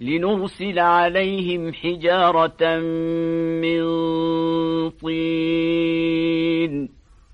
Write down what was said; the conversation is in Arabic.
لنرسل عليهم حجارة من طين.